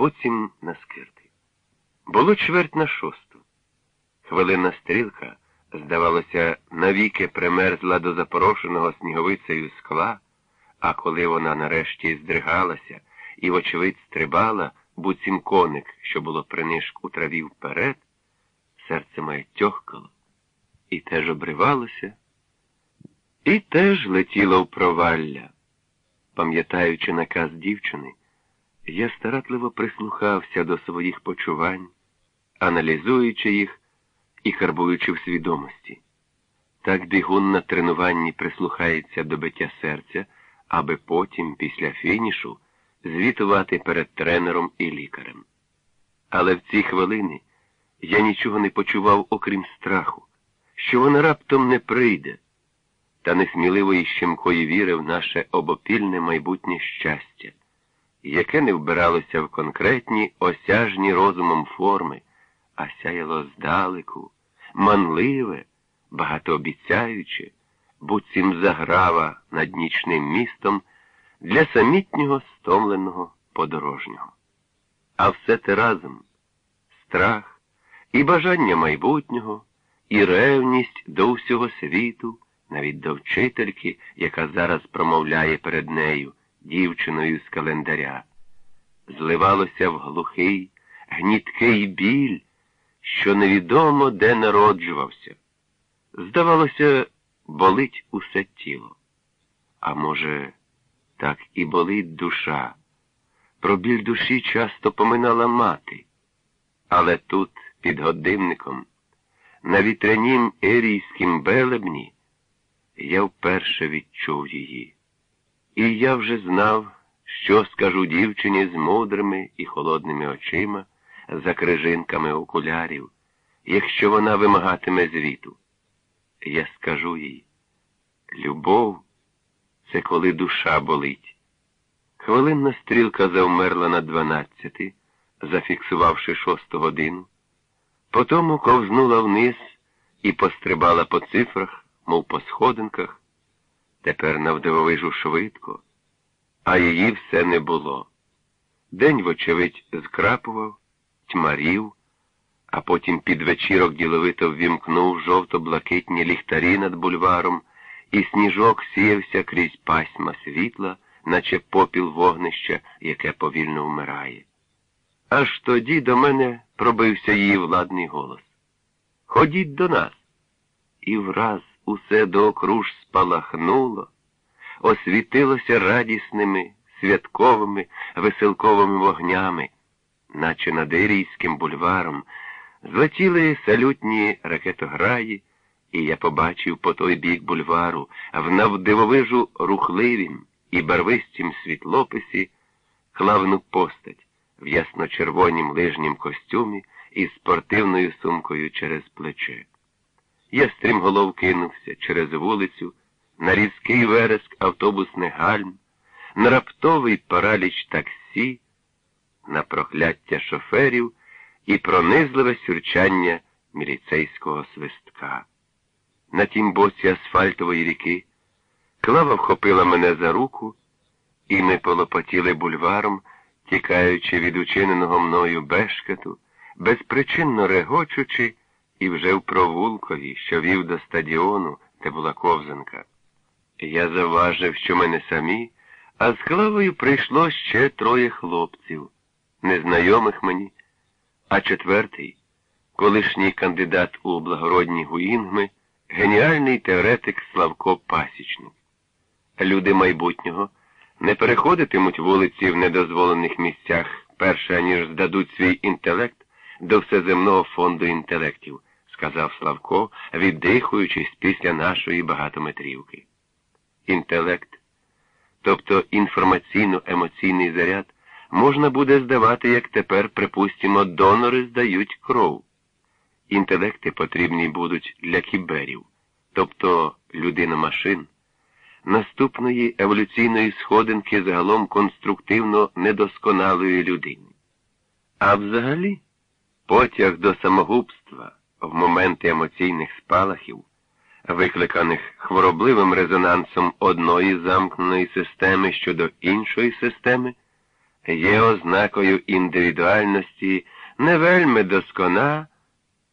буцім на скирти. Було чверть на шосту. Хвилинна стрілка, здавалося, навіки примерзла до запорошеного сніговицею скла, а коли вона нарешті здригалася і, вочевидь, стрибала, буцім коник, що було принишк у траві вперед, серце моє тьохкало, і теж обривалося, і теж летіло в провалля. Пам'ятаючи наказ дівчини, я старатливо прислухався до своїх почувань, аналізуючи їх і карбуючи в свідомості. Так бігун на тренуванні прислухається до биття серця, аби потім, після фінішу, звітувати перед тренером і лікарем. Але в ці хвилини я нічого не почував, окрім страху, що вона раптом не прийде, та несміливої щемкої віри в наше обопільне майбутнє щастя, яке не вбиралося в конкретні осяжні розумом форми, а сяяло здалеку, манливе, багатообіцяюче, буцім заграва над нічним містом для самітнього стомленого подорожнього. А все те разом страх і бажання майбутнього, і ревність до всього світу, навіть до вчительки, яка зараз промовляє перед нею, дівчиною з календаря, зливалося в глухий, гніткий біль, що невідомо де народжувався. Здавалося, болить усе тіло. А може, так і болить душа. Про біль душі часто поминала мати. Але тут, під годинником, на вітрянім ерійськім белебні, я вперше відчув її. І я вже знав, що скажу дівчині з мудрими і холодними очима, за крижинками окулярів, якщо вона вимагатиме звіту. Я скажу їй, любов це коли душа болить. Хвилинна стрілка завмерла на дванадцяти, зафіксувавши шосту годину, потому ковзнула вниз і пострибала по цифрах, мов по сходинках, тепер навдивовижу швидко, а її все не було. День, вочевидь, зкрапував, тьмарів, а потім під вечірок діловито ввімкнув жовто-блакитні ліхтарі над бульваром, і сніжок сіявся крізь пасьма світла, наче попіл вогнища, яке повільно вмирає. Аж тоді до мене пробився її владний голос. Ходіть до нас. І враз усе доокруж спалахнуло, освітилося радісними, святковими, веселковими вогнями, наче над Ірійським бульваром, злетіли салютні ракетограї, і я побачив по той бік бульвару в навдивовижу рухливім і барвистім світлописі клавну постать в ясно-червонім лижнім костюмі із спортивною сумкою через плече. Я стрімголов кинувся через вулицю, на різкий вереск автобусних гальм, на раптовий параліч таксі, на прокляття шоферів і пронизливе сюрчання міліцейського свистка. На тім боці асфальтової ріки клава вхопила мене за руку, і ми полопотіли бульваром, тікаючи від учиненого мною бешкету, безпричинно регочучи, і вже в провулкові, що вів до стадіону, де була ковзанка. Я завважив, що ми не самі, а з клавою прийшло ще троє хлопців, незнайомих мені, а четвертий, колишній кандидат у благородні гуїнгми, геніальний теоретик Славко Пасічник. Люди майбутнього не переходитимуть вулиці в недозволених місцях, перше ніж здадуть свій інтелект до всеземного фонду інтелектів, сказав Славко, віддихуючись після нашої багатометрівки. Інтелект, тобто інформаційно-емоційний заряд, можна буде здавати, як тепер, припустимо, донори здають кров. Інтелекти потрібні будуть для кіберів, тобто людина машин наступної еволюційної сходинки загалом конструктивно недосконалої людини. А взагалі, потяг до самогубства в моменти емоційних спалахів, викликаних хворобливим резонансом одної замкненої системи щодо іншої системи, є ознакою індивідуальності не вельми доскона,